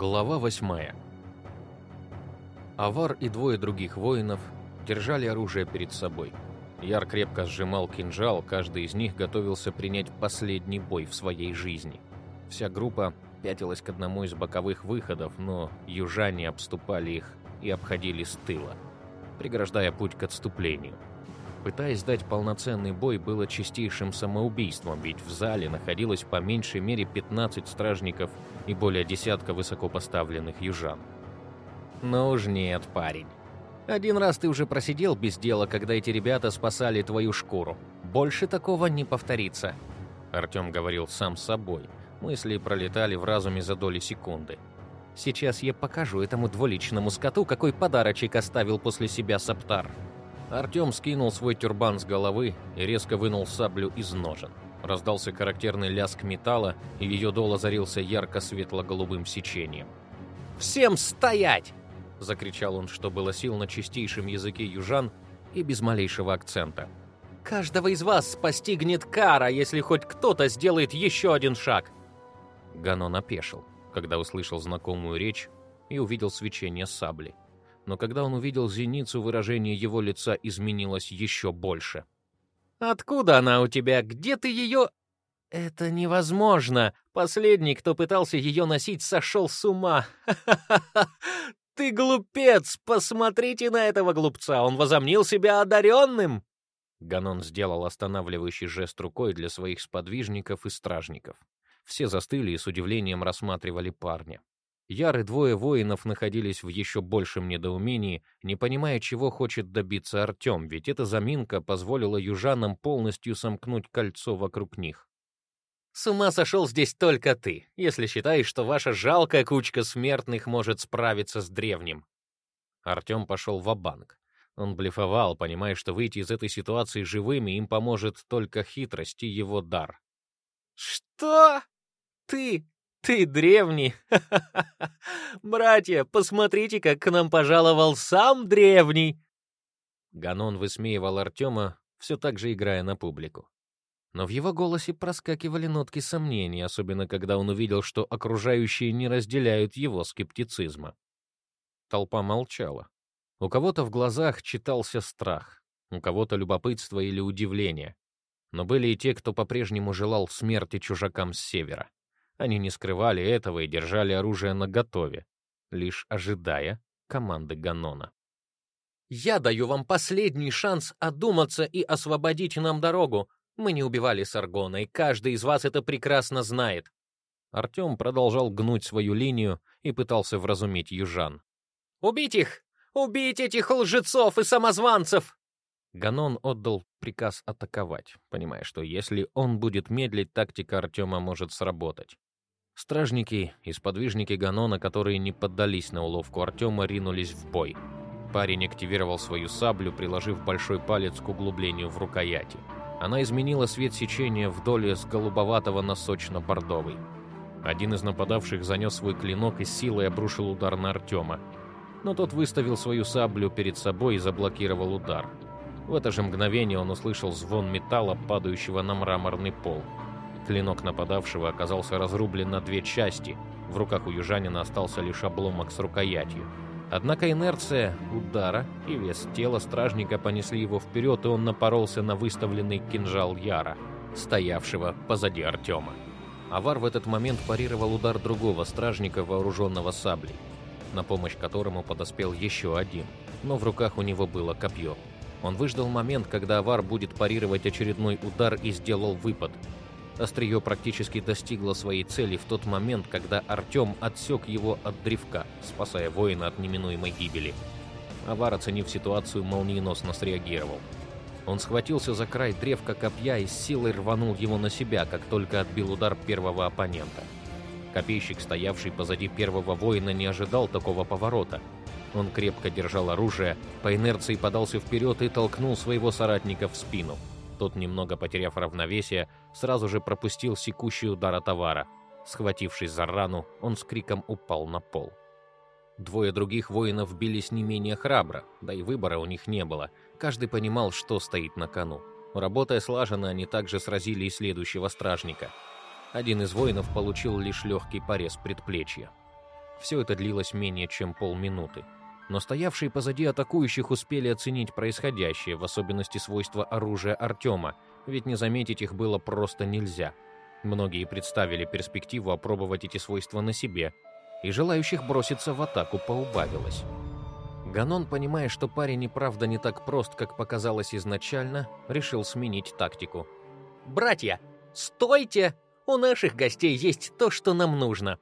Глава восьмая. Авар и двое других воинов держали оружие перед собой. Яр крепко сжимал кинжал, каждый из них готовился принять последний бой в своей жизни. Вся группа пятилась к одному из боковых выходов, но южане обступали их и обходили с тыла, преграждая путь к отступлению. Пытаясь дать полноценный бой было чистейшим самоубийством, ведь в зале находилось по меньшей мере 15 стражников и более десятка высокопоставленных южан. «Ну уж нет, парень. Один раз ты уже просидел без дела, когда эти ребята спасали твою шкуру. Больше такого не повторится», — Артем говорил сам собой. Мысли пролетали в разуме за доли секунды. «Сейчас я покажу этому двуличному скоту, какой подарочек оставил после себя Саптар». Артем скинул свой тюрбан с головы и резко вынул саблю из ножен. Раздался характерный лязг металла, и ее дол озарился ярко-светло-голубым сечением. «Всем стоять!» — закричал он, что было сил на чистейшем языке южан и без малейшего акцента. «Каждого из вас постигнет кара, если хоть кто-то сделает еще один шаг!» Ганон опешил, когда услышал знакомую речь и увидел свечение сабли. Но когда он увидел зеницу, выражение его лица изменилось еще больше. «Откуда она у тебя? Где ты ее...» «Это невозможно! Последний, кто пытался ее носить, сошел с ума! Ты глупец! Посмотрите на этого глупца! Он возомнил себя одаренным!» Ганон сделал останавливающий жест рукой для своих сподвижников и стражников. Все застыли и с удивлением рассматривали парня. Яр и двое воинов находились в еще большем недоумении, не понимая, чего хочет добиться Артем, ведь эта заминка позволила южанам полностью сомкнуть кольцо вокруг них. «С ума сошел здесь только ты, если считаешь, что ваша жалкая кучка смертных может справиться с древним». Артем пошел в банк Он блефовал, понимая, что выйти из этой ситуации живыми им поможет только хитрость и его дар. «Что?» Ты, ты древний. Братья, посмотрите, как к нам пожаловал сам древний. Ганон высмеивал Артема, все так же играя на публику. Но в его голосе проскакивали нотки сомнений, особенно когда он увидел, что окружающие не разделяют его скептицизма. Толпа молчала. У кого-то в глазах читался страх, у кого-то любопытство или удивление. Но были и те, кто по-прежнему желал смерти чужакам с севера. Они не скрывали этого и держали оружие наготове, лишь ожидая команды Ганона. «Я даю вам последний шанс одуматься и освободить нам дорогу. Мы не убивали Саргона, и каждый из вас это прекрасно знает». Артем продолжал гнуть свою линию и пытался вразумить южан. «Убить их! Убить этих лжецов и самозванцев!» Ганон отдал приказ атаковать, понимая, что если он будет медлить, тактика Артема может сработать. Стражники и сподвижники Ганона, которые не поддались на уловку Артема, ринулись в бой. Парень активировал свою саблю, приложив большой палец к углублению в рукояти. Она изменила цвет сечения вдоль с голубоватого на сочно-бордовый. Один из нападавших занес свой клинок и силой обрушил удар на Артема. Но тот выставил свою саблю перед собой и заблокировал удар. В это же мгновение он услышал звон металла, падающего на мраморный пол. Клинок нападавшего оказался разрублен на две части. В руках у южанина остался лишь обломок с рукоятью. Однако инерция удара и вес тела стражника понесли его вперед, и он напоролся на выставленный кинжал Яра, стоявшего позади Артема. Авар в этот момент парировал удар другого стражника, вооруженного саблей, на помощь которому подоспел еще один, но в руках у него было копье. Он выждал момент, когда Авар будет парировать очередной удар и сделал выпад, Острие практически достигло своей цели в тот момент, когда Артем отсек его от древка, спасая воина от неминуемой гибели. Авар, оценив ситуацию, молниеносно среагировал. Он схватился за край древка копья и с силой рванул его на себя, как только отбил удар первого оппонента. Копейщик, стоявший позади первого воина, не ожидал такого поворота. Он крепко держал оружие, по инерции подался вперед и толкнул своего соратника в спину. Тот, немного потеряв равновесие, сразу же пропустил секущий удар товара. Схватившись за рану, он с криком упал на пол. Двое других воинов бились не менее храбро, да и выбора у них не было. Каждый понимал, что стоит на кону. Работая слаженно, они также сразили и следующего стражника. Один из воинов получил лишь легкий порез предплечья. Все это длилось менее чем полминуты. Но стоявшие позади атакующих успели оценить происходящее, в особенности свойства оружия Артема, ведь не заметить их было просто нельзя. Многие представили перспективу опробовать эти свойства на себе, и желающих броситься в атаку поубавилось. Ганон, понимая, что парень и правда не так прост, как показалось изначально, решил сменить тактику. «Братья, стойте! У наших гостей есть то, что нам нужно!»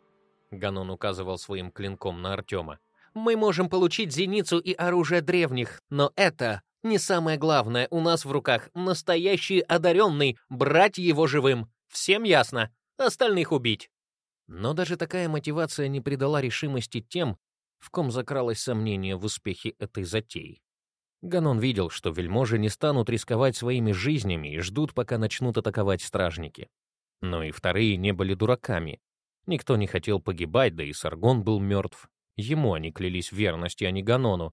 Ганон указывал своим клинком на Артема. «Мы можем получить зеницу и оружие древних, но это не самое главное. У нас в руках настоящий одаренный, брать его живым. Всем ясно? Остальных убить!» Но даже такая мотивация не придала решимости тем, в ком закралось сомнение в успехе этой затеи. Ганон видел, что вельможи не станут рисковать своими жизнями и ждут, пока начнут атаковать стражники. Но и вторые не были дураками. Никто не хотел погибать, да и Саргон был мертв. Ему они клялись в верности, а не Ганону.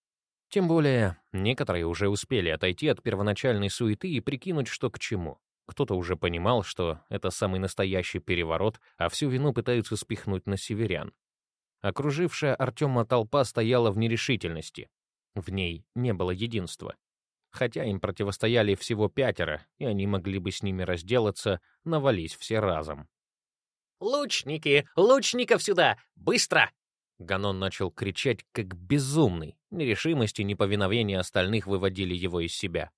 Тем более, некоторые уже успели отойти от первоначальной суеты и прикинуть, что к чему. Кто-то уже понимал, что это самый настоящий переворот, а всю вину пытаются спихнуть на северян. Окружившая Артема толпа стояла в нерешительности. В ней не было единства. Хотя им противостояли всего пятеро, и они могли бы с ними разделаться, навались все разом. «Лучники! Лучников сюда! Быстро!» Ганон начал кричать как безумный. Нерешимость и неповиновение остальных выводили его из себя.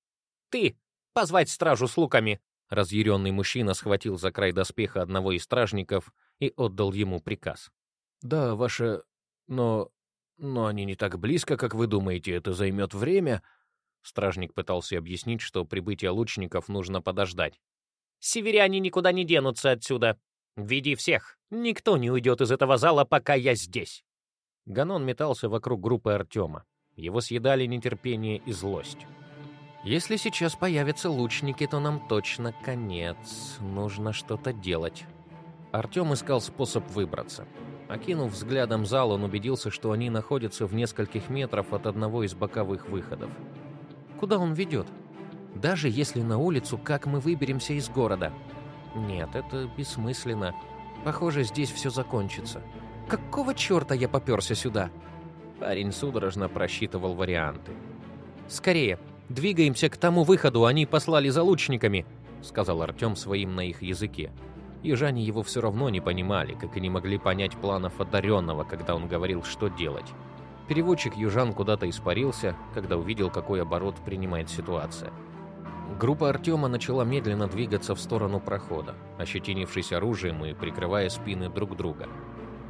«Ты! Позвать стражу с луками!» Разъяренный мужчина схватил за край доспеха одного из стражников и отдал ему приказ. «Да, ваше... Но... Но они не так близко, как вы думаете, это займет время...» Стражник пытался объяснить, что прибытие лучников нужно подождать. «Северяне никуда не денутся отсюда. Веди всех. Никто не уйдет из этого зала, пока я здесь». Ганон метался вокруг группы Артема. Его съедали нетерпение и злость. «Если сейчас появятся лучники, то нам точно конец. Нужно что-то делать». Артем искал способ выбраться. Окинув взглядом зал, он убедился, что они находятся в нескольких метрах от одного из боковых выходов. Куда он ведет? Даже если на улицу, как мы выберемся из города? Нет, это бессмысленно. Похоже, здесь все закончится. Какого черта я поперся сюда? Парень судорожно просчитывал варианты. «Скорее, двигаемся к тому выходу, они послали за лучниками», сказал Артем своим на их языке. Южане его все равно не понимали, как и не могли понять планов одаренного, когда он говорил, что делать. Переводчик южан куда-то испарился, когда увидел, какой оборот принимает ситуация. Группа Артема начала медленно двигаться в сторону прохода, ощетинившись оружием и прикрывая спины друг друга.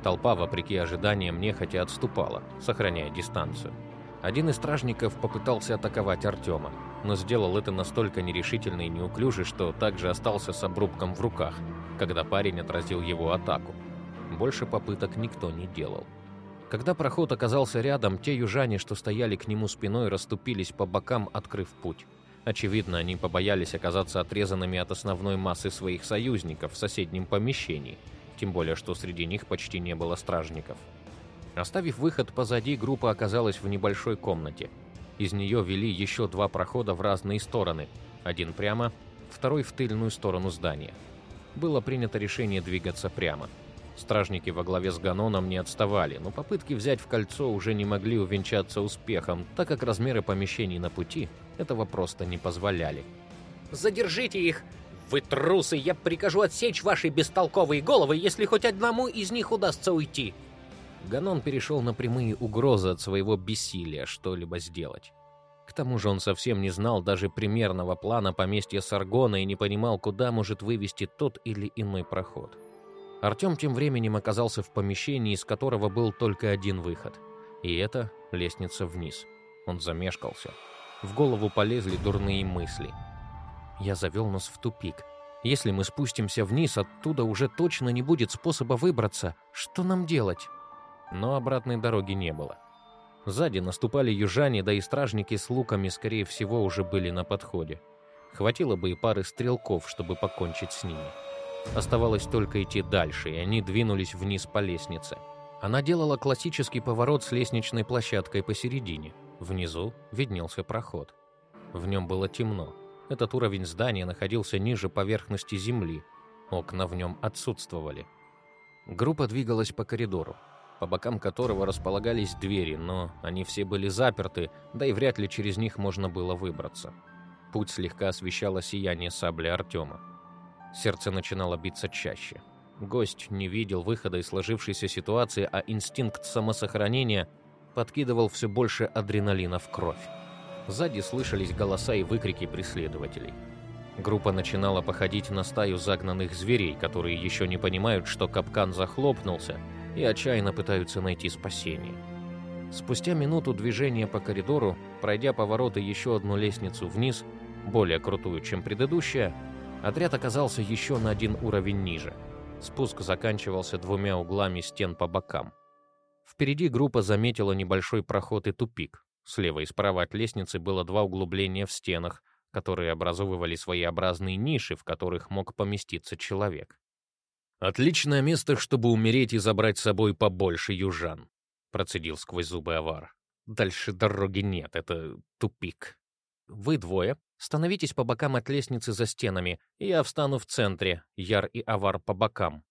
Толпа, вопреки ожиданиям, нехотя отступала, сохраняя дистанцию. Один из стражников попытался атаковать Артема, но сделал это настолько нерешительно и неуклюже, что также остался с обрубком в руках, когда парень отразил его атаку. Больше попыток никто не делал. Когда проход оказался рядом, те южане, что стояли к нему спиной, расступились по бокам, открыв путь. Очевидно, они побоялись оказаться отрезанными от основной массы своих союзников в соседнем помещении, тем более что среди них почти не было стражников. Оставив выход позади, группа оказалась в небольшой комнате. Из нее вели еще два прохода в разные стороны, один прямо, второй в тыльную сторону здания было принято решение двигаться прямо. Стражники во главе с Ганоном не отставали, но попытки взять в кольцо уже не могли увенчаться успехом, так как размеры помещений на пути этого просто не позволяли. «Задержите их! Вы трусы! Я прикажу отсечь ваши бестолковые головы, если хоть одному из них удастся уйти!» Ганон перешел на прямые угрозы от своего бессилия что-либо сделать. К тому же он совсем не знал даже примерного плана поместья Саргона и не понимал, куда может вывести тот или иной проход. Артем тем временем оказался в помещении, из которого был только один выход. И это лестница вниз. Он замешкался. В голову полезли дурные мысли. Я завел нас в тупик. Если мы спустимся вниз, оттуда уже точно не будет способа выбраться. Что нам делать? Но обратной дороги не было. Сзади наступали южане, да и стражники с луками, скорее всего, уже были на подходе. Хватило бы и пары стрелков, чтобы покончить с ними. Оставалось только идти дальше, и они двинулись вниз по лестнице. Она делала классический поворот с лестничной площадкой посередине. Внизу виднелся проход. В нем было темно. Этот уровень здания находился ниже поверхности земли. Окна в нем отсутствовали. Группа двигалась по коридору. по бокам которого располагались двери, но они все были заперты, да и вряд ли через них можно было выбраться. Путь слегка освещало сияние сабли Артема. Сердце начинало биться чаще. Гость не видел выхода из сложившейся ситуации, а инстинкт самосохранения подкидывал все больше адреналина в кровь. Сзади слышались голоса и выкрики преследователей. Группа начинала походить на стаю загнанных зверей, которые еще не понимают, что капкан захлопнулся, и отчаянно пытаются найти спасение. Спустя минуту движения по коридору, пройдя повороты еще одну лестницу вниз, более крутую, чем предыдущая, отряд оказался еще на один уровень ниже. Спуск заканчивался двумя углами стен по бокам. Впереди группа заметила небольшой проход и тупик. Слева и справа от лестницы было два углубления в стенах, которые образовывали своеобразные ниши, в которых мог поместиться человек. «Отличное место, чтобы умереть и забрать с собой побольше южан», — процедил сквозь зубы Авар. «Дальше дороги нет, это тупик. Вы двое становитесь по бокам от лестницы за стенами, я встану в центре, Яр и Авар по бокам».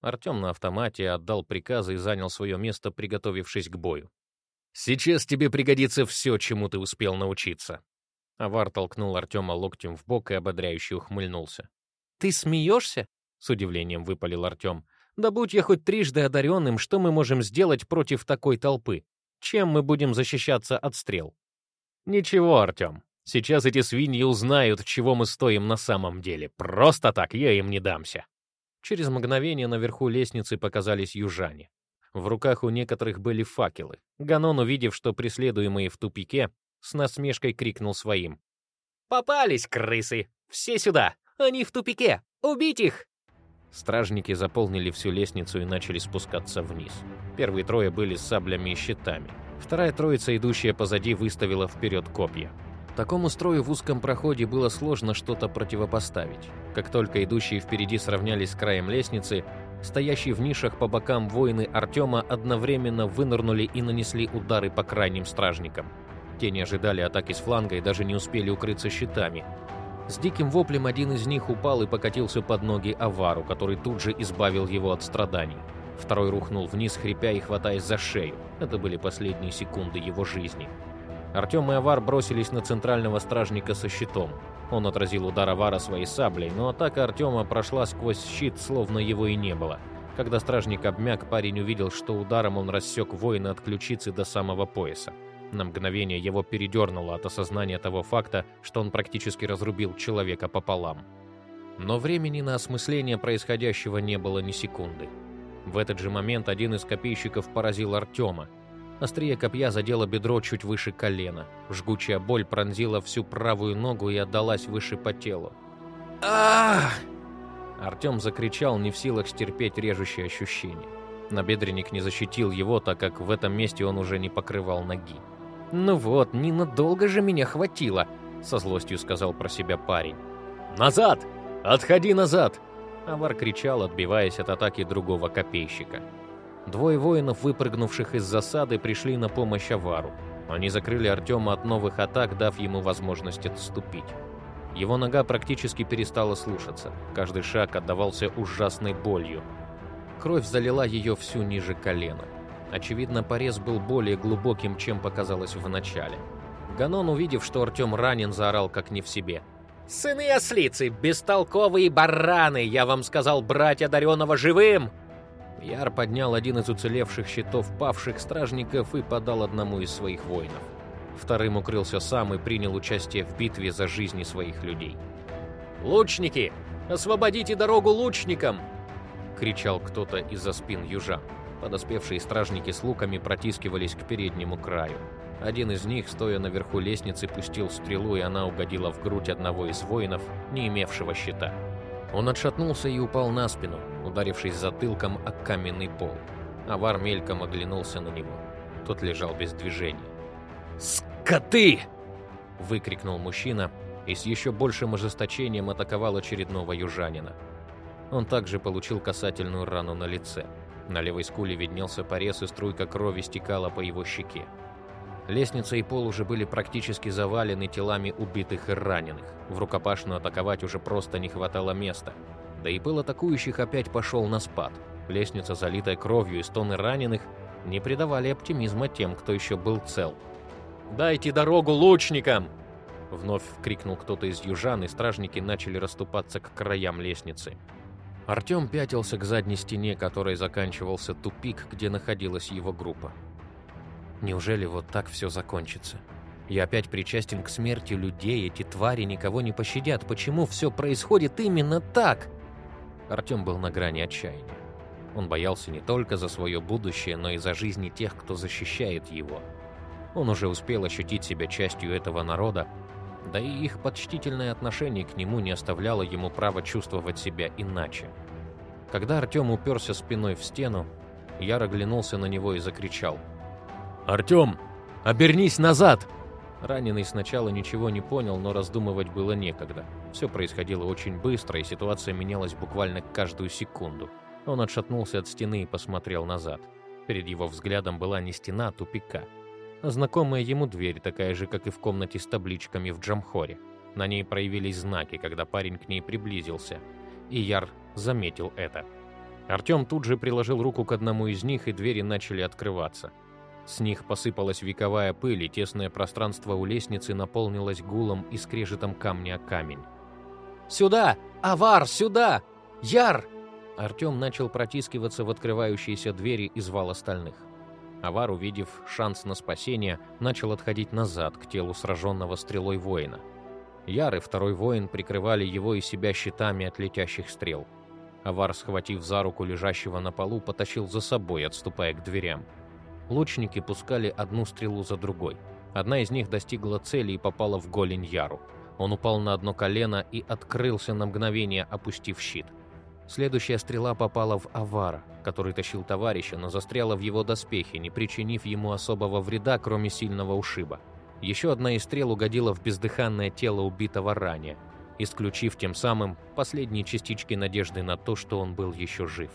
Артем на автомате отдал приказы и занял свое место, приготовившись к бою. «Сейчас тебе пригодится все, чему ты успел научиться», Авар толкнул Артема локтем в бок и ободряюще ухмыльнулся. «Ты смеешься?» — с удивлением выпалил Артем. «Да будь я хоть трижды одаренным, что мы можем сделать против такой толпы? Чем мы будем защищаться от стрел?» «Ничего, Артем. Сейчас эти свиньи узнают, чего мы стоим на самом деле. Просто так я им не дамся». Через мгновение наверху лестницы показались южане. В руках у некоторых были факелы. Ганон, увидев, что преследуемые в тупике, с насмешкой крикнул своим. «Попались, крысы! Все сюда! Они в тупике! Убить их!» Стражники заполнили всю лестницу и начали спускаться вниз. Первые трое были с саблями и щитами. Вторая троица, идущая позади, выставила вперед копья. Такому строю в узком проходе было сложно что-то противопоставить. Как только идущие впереди сравнялись с краем лестницы, стоящие в нишах по бокам воины Артема одновременно вынырнули и нанесли удары по крайним стражникам. Те не ожидали атаки с фланга и даже не успели укрыться щитами. С диким воплем один из них упал и покатился под ноги Авару, который тут же избавил его от страданий. Второй рухнул вниз, хрипя и хватаясь за шею. Это были последние секунды его жизни. Артем и Авар бросились на центрального стражника со щитом. Он отразил удар Авара своей саблей, но атака Артема прошла сквозь щит, словно его и не было. Когда стражник обмяк, парень увидел, что ударом он рассек воина от ключицы до самого пояса. На мгновение его передернуло от осознания того факта, что он практически разрубил человека пополам. Но времени на осмысление происходящего не было ни секунды. В этот же момент один из копейщиков поразил Артема. Острие копья задело бедро чуть выше колена. Жгучая боль пронзила всю правую ногу и отдалась выше по телу. Ах! Артем закричал, не в силах стерпеть режущее ощущение. Набедренник не защитил его, так как в этом месте он уже не покрывал ноги. «Ну вот, ненадолго же меня хватило», — со злостью сказал про себя парень. «Назад! Отходи назад!» Авар кричал, отбиваясь от атаки другого копейщика. Двое воинов, выпрыгнувших из засады, пришли на помощь Авару. Они закрыли Артема от новых атак, дав ему возможность отступить. Его нога практически перестала слушаться. Каждый шаг отдавался ужасной болью. Кровь залила ее всю ниже колена. Очевидно, порез был более глубоким, чем показалось в начале. Ганон, увидев, что Артем ранен, заорал как не в себе. «Сыны ослицы, бестолковые бараны! Я вам сказал брать одаренного живым!» Яр поднял один из уцелевших щитов павших стражников и подал одному из своих воинов. Вторым укрылся сам и принял участие в битве за жизни своих людей. «Лучники! Освободите дорогу лучникам!» — кричал кто-то из-за спин южан. Подоспевшие стражники с луками протискивались к переднему краю. Один из них, стоя наверху лестницы, пустил стрелу, и она угодила в грудь одного из воинов, не имевшего щита. Он отшатнулся и упал на спину, ударившись затылком о каменный пол. Авар мельком оглянулся на него. Тот лежал без движения. «Скоты!» — выкрикнул мужчина и с еще большим ожесточением атаковал очередного южанина. Он также получил касательную рану на лице. На левой скуле виднелся порез, и струйка крови стекала по его щеке. Лестница и пол уже были практически завалены телами убитых и раненых. В рукопашную атаковать уже просто не хватало места. Да и пыл атакующих опять пошел на спад. Лестница, залитая кровью и стоны раненых, не придавали оптимизма тем, кто еще был цел. «Дайте дорогу лучникам!» Вновь крикнул кто-то из южан, и стражники начали расступаться к краям лестницы. Артем пятился к задней стене, которой заканчивался тупик, где находилась его группа. Неужели вот так все закончится? Я опять причастен к смерти людей, эти твари никого не пощадят. Почему все происходит именно так? Артем был на грани отчаяния. Он боялся не только за свое будущее, но и за жизни тех, кто защищает его. Он уже успел ощутить себя частью этого народа, да и их почтительное отношение к нему не оставляло ему права чувствовать себя иначе. Когда Артем уперся спиной в стену, Яр оглянулся на него и закричал. «Артем, обернись назад!» Раненый сначала ничего не понял, но раздумывать было некогда. Все происходило очень быстро, и ситуация менялась буквально каждую секунду. Он отшатнулся от стены и посмотрел назад. Перед его взглядом была не стена, а тупика. Знакомая ему дверь, такая же, как и в комнате с табличками в Джамхоре. На ней проявились знаки, когда парень к ней приблизился. И Яр заметил это. Артем тут же приложил руку к одному из них, и двери начали открываться. С них посыпалась вековая пыль, и тесное пространство у лестницы наполнилось гулом и скрежетом камня о камень. «Сюда! Авар, сюда! Яр!» Артем начал протискиваться в открывающиеся двери и звал остальных. Авар, увидев шанс на спасение, начал отходить назад к телу сраженного стрелой воина. Яр и второй воин прикрывали его и себя щитами от летящих стрел. Авар, схватив за руку лежащего на полу, потащил за собой, отступая к дверям. Лучники пускали одну стрелу за другой. Одна из них достигла цели и попала в голень Яру. Он упал на одно колено и открылся на мгновение, опустив щит. Следующая стрела попала в Авара, который тащил товарища, но застряла в его доспехе, не причинив ему особого вреда, кроме сильного ушиба. Еще одна из стрел угодила в бездыханное тело убитого ранее, исключив тем самым последние частички надежды на то, что он был еще жив.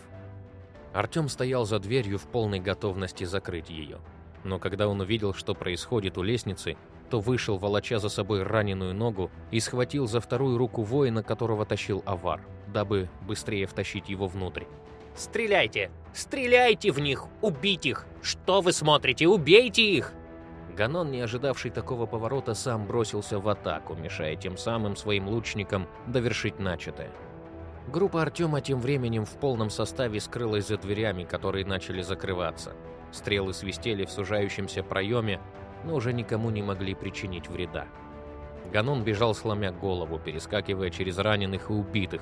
Артем стоял за дверью в полной готовности закрыть ее. Но когда он увидел, что происходит у лестницы, то вышел, волоча за собой раненую ногу, и схватил за вторую руку воина, которого тащил Авар, дабы быстрее втащить его внутрь. «Стреляйте! Стреляйте в них! Убить их! Что вы смотрите? Убейте их!» Ганон, не ожидавший такого поворота, сам бросился в атаку, мешая тем самым своим лучникам довершить начатое. Группа Артема тем временем в полном составе скрылась за дверями, которые начали закрываться. Стрелы свистели в сужающемся проеме, но уже никому не могли причинить вреда. Ганон бежал, сломя голову, перескакивая через раненых и убитых.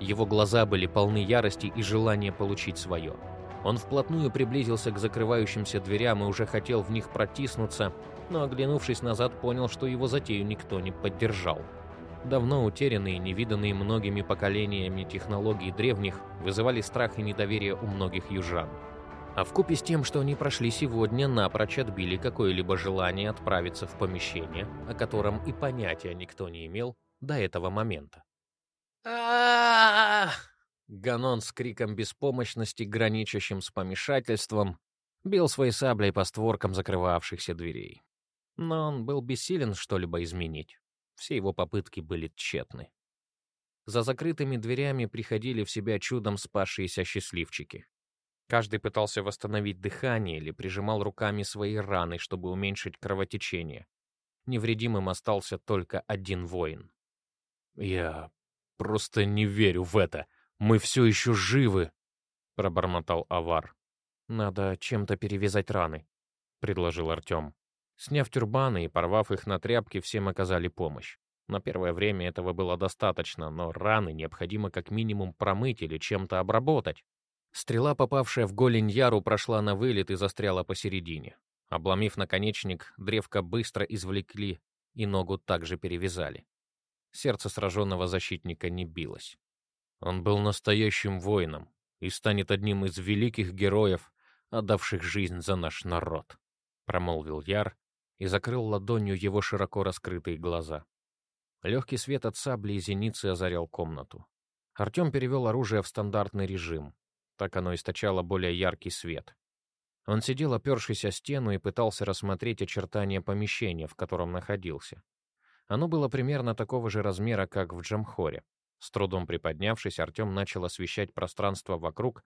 Его глаза были полны ярости и желания получить свое. Он вплотную приблизился к закрывающимся дверям и уже хотел в них протиснуться, но, оглянувшись назад, понял, что его затею никто не поддержал. Давно утерянные, невиданные многими поколениями технологии древних вызывали страх и недоверие у многих южан. А вкупе с тем, что они прошли сегодня, напрочь отбили какое-либо желание отправиться в помещение, о котором и понятия никто не имел до этого момента. Ганон с криком беспомощности, граничащим с помешательством, бил своей саблей по створкам закрывавшихся дверей. Но он был бессилен что-либо изменить. Все его попытки были тщетны. За закрытыми дверями приходили в себя чудом спасшиеся счастливчики. Каждый пытался восстановить дыхание или прижимал руками свои раны, чтобы уменьшить кровотечение. Невредимым остался только один воин. «Я просто не верю в это. Мы все еще живы!» — пробормотал Авар. «Надо чем-то перевязать раны», — предложил Артем. Сняв тюрбаны и порвав их на тряпки, всем оказали помощь. На первое время этого было достаточно, но раны необходимо как минимум промыть или чем-то обработать. Стрела, попавшая в голень Яру, прошла на вылет и застряла посередине. Обломив наконечник, древко быстро извлекли и ногу также перевязали. Сердце сраженного защитника не билось. Он был настоящим воином и станет одним из великих героев, отдавших жизнь за наш народ, промолвил Яр, и закрыл ладонью его широко раскрытые глаза. Легкий свет от сабли и зеницы озарял комнату. Артем перевел оружие в стандартный режим. Так оно источало более яркий свет. Он сидел, опершись о стену, и пытался рассмотреть очертания помещения, в котором находился. Оно было примерно такого же размера, как в Джамхоре. С трудом приподнявшись, Артем начал освещать пространство вокруг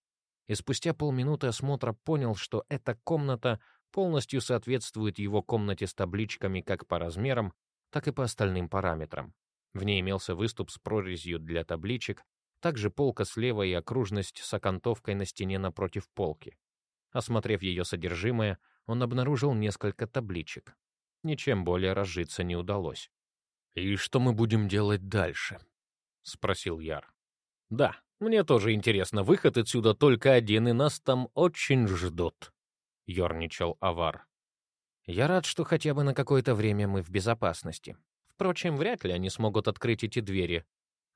и спустя полминуты осмотра понял, что эта комната полностью соответствует его комнате с табличками как по размерам, так и по остальным параметрам. В ней имелся выступ с прорезью для табличек, также полка слева и окружность с окантовкой на стене напротив полки. Осмотрев ее содержимое, он обнаружил несколько табличек. Ничем более разжиться не удалось. «И что мы будем делать дальше?» — спросил Яр. «Да, мне тоже интересно. Выход отсюда только один, и нас там очень ждут», — ерничал Авар. «Я рад, что хотя бы на какое-то время мы в безопасности. Впрочем, вряд ли они смогут открыть эти двери.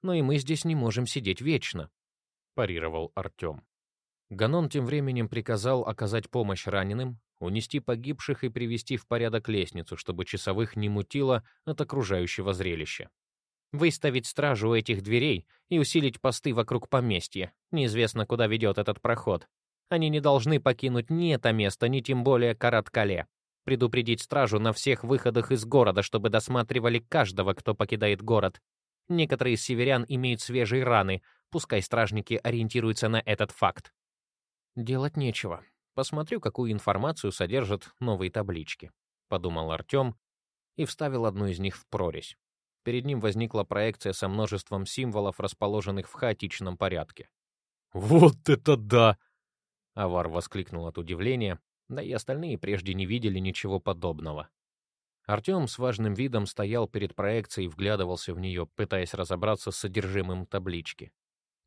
Но и мы здесь не можем сидеть вечно», — парировал Артем. Ганон тем временем приказал оказать помощь раненым, унести погибших и привести в порядок лестницу, чтобы часовых не мутило от окружающего зрелища. Выставить стражу у этих дверей и усилить посты вокруг поместья. Неизвестно, куда ведет этот проход. Они не должны покинуть ни это место, ни тем более Караткале. Предупредить стражу на всех выходах из города, чтобы досматривали каждого, кто покидает город. Некоторые из северян имеют свежие раны, пускай стражники ориентируются на этот факт. Делать нечего. Посмотрю, какую информацию содержат новые таблички, подумал Артем и вставил одну из них в прорезь. Перед ним возникла проекция со множеством символов, расположенных в хаотичном порядке. «Вот это да!» Авар воскликнул от удивления, да и остальные прежде не видели ничего подобного. Артем с важным видом стоял перед проекцией и вглядывался в нее, пытаясь разобраться с содержимым таблички.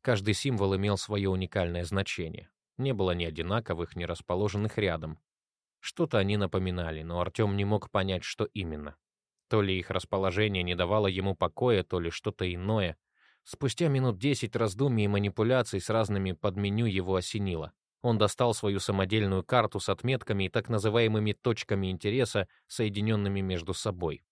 Каждый символ имел свое уникальное значение. Не было ни одинаковых, ни расположенных рядом. Что-то они напоминали, но Артем не мог понять, что именно. То ли их расположение не давало ему покоя, то ли что-то иное. Спустя минут десять раздумий и манипуляций с разными подменю его осенило. Он достал свою самодельную карту с отметками и так называемыми точками интереса, соединенными между собой.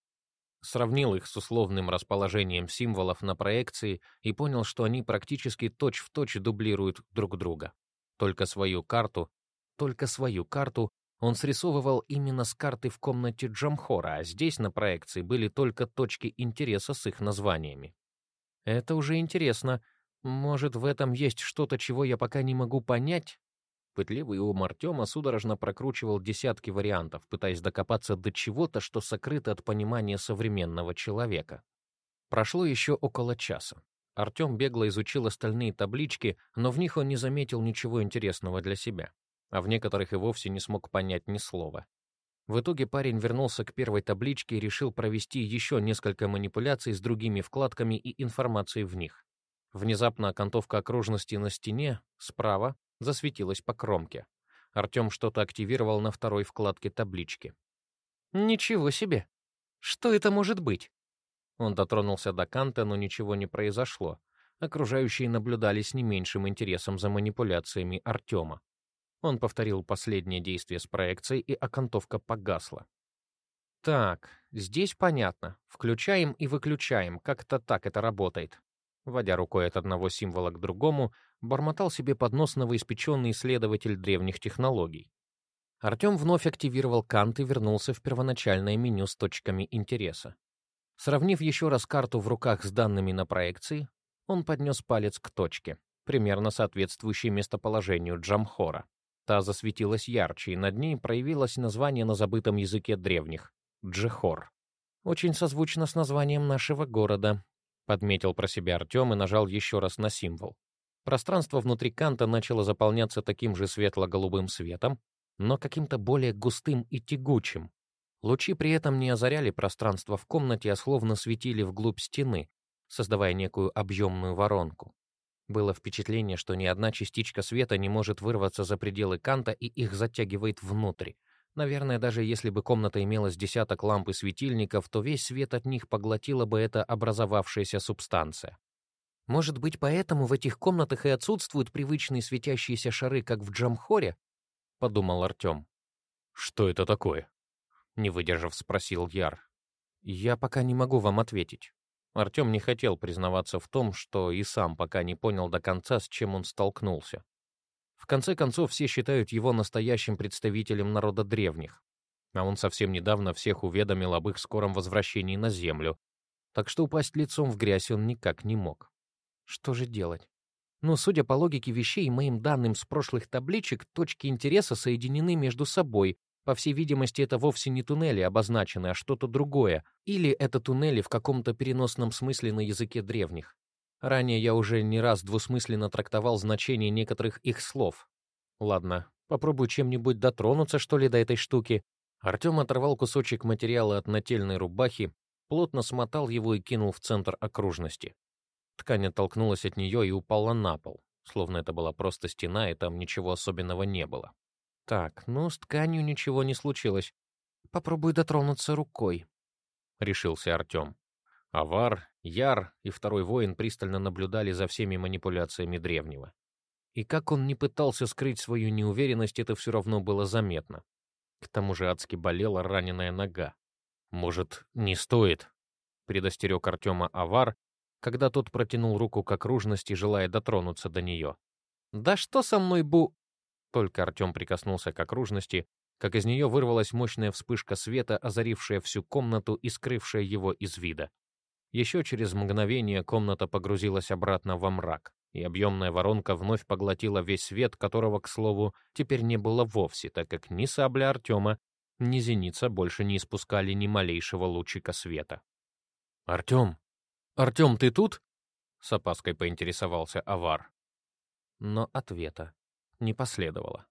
Сравнил их с условным расположением символов на проекции и понял, что они практически точь-в-точь точь дублируют друг друга. Только свою карту, только свою карту он срисовывал именно с карты в комнате Джамхора, а здесь на проекции были только точки интереса с их названиями. Это уже интересно. Может, в этом есть что-то, чего я пока не могу понять? Пытливый ум Артема судорожно прокручивал десятки вариантов, пытаясь докопаться до чего-то, что сокрыто от понимания современного человека. Прошло еще около часа. Артем бегло изучил остальные таблички, но в них он не заметил ничего интересного для себя а в некоторых и вовсе не смог понять ни слова. В итоге парень вернулся к первой табличке и решил провести еще несколько манипуляций с другими вкладками и информацией в них. Внезапно окантовка окружности на стене справа засветилась по кромке. Артем что-то активировал на второй вкладке таблички. «Ничего себе! Что это может быть?» Он дотронулся до канта, но ничего не произошло. Окружающие наблюдали с не меньшим интересом за манипуляциями Артема. Он повторил последнее действие с проекцией, и окантовка погасла. Так, здесь понятно. Включаем и выключаем, как-то так это работает. Водя рукой от одного символа к другому, бормотал себе под нос новоиспеченный исследователь древних технологий. Артем вновь активировал кант и вернулся в первоначальное меню с точками интереса. Сравнив еще раз карту в руках с данными на проекции, он поднес палец к точке, примерно соответствующей местоположению Джамхора. Та засветилась ярче, и над ней проявилось название на забытом языке древних — Джехор. «Очень созвучно с названием нашего города», — подметил про себя Артем и нажал еще раз на символ. Пространство внутри канта начало заполняться таким же светло-голубым светом, но каким-то более густым и тягучим. Лучи при этом не озаряли пространство в комнате, а словно светили вглубь стены, создавая некую объемную воронку. Было впечатление, что ни одна частичка света не может вырваться за пределы канта и их затягивает внутрь. Наверное, даже если бы комната имела с десяток ламп и светильников, то весь свет от них поглотила бы эта образовавшаяся субстанция. Может быть, поэтому в этих комнатах и отсутствуют привычные светящиеся шары, как в Джамхоре? подумал Артем. Что это такое? не выдержав, спросил Яр. Я пока не могу вам ответить. Артем не хотел признаваться в том, что и сам пока не понял до конца, с чем он столкнулся. В конце концов, все считают его настоящим представителем народа древних, а он совсем недавно всех уведомил об их скором возвращении на Землю, так что упасть лицом в грязь он никак не мог. Что же делать? Но, судя по логике вещей и моим данным с прошлых табличек, точки интереса соединены между собой. По всей видимости, это вовсе не туннели обозначены, а что-то другое. Или это туннели в каком-то переносном смысле на языке древних. Ранее я уже не раз двусмысленно трактовал значение некоторых их слов. Ладно, попробую чем-нибудь дотронуться, что ли, до этой штуки. Артем оторвал кусочек материала от нательной рубахи, плотно смотал его и кинул в центр окружности. Ткань оттолкнулась от нее и упала на пол, словно это была просто стена, и там ничего особенного не было. Так, ну, с тканью ничего не случилось. Попробую дотронуться рукой, — решился Артем. Авар, Яр и второй воин пристально наблюдали за всеми манипуляциями древнего. И как он не пытался скрыть свою неуверенность, это все равно было заметно. К тому же адски болела раненая нога. «Может, не стоит?» — предостерег Артема Авар, когда тот протянул руку к окружности, желая дотронуться до нее. «Да что со мной бу...» Только Артем прикоснулся к окружности, как из нее вырвалась мощная вспышка света, озарившая всю комнату и скрывшая его из вида. Еще через мгновение комната погрузилась обратно во мрак, и объемная воронка вновь поглотила весь свет, которого, к слову, теперь не было вовсе, так как ни сабля Артема, ни зеница больше не испускали ни малейшего лучика света. «Артем!» «Артем, ты тут?» — с опаской поинтересовался Авар. Но ответа не последовало.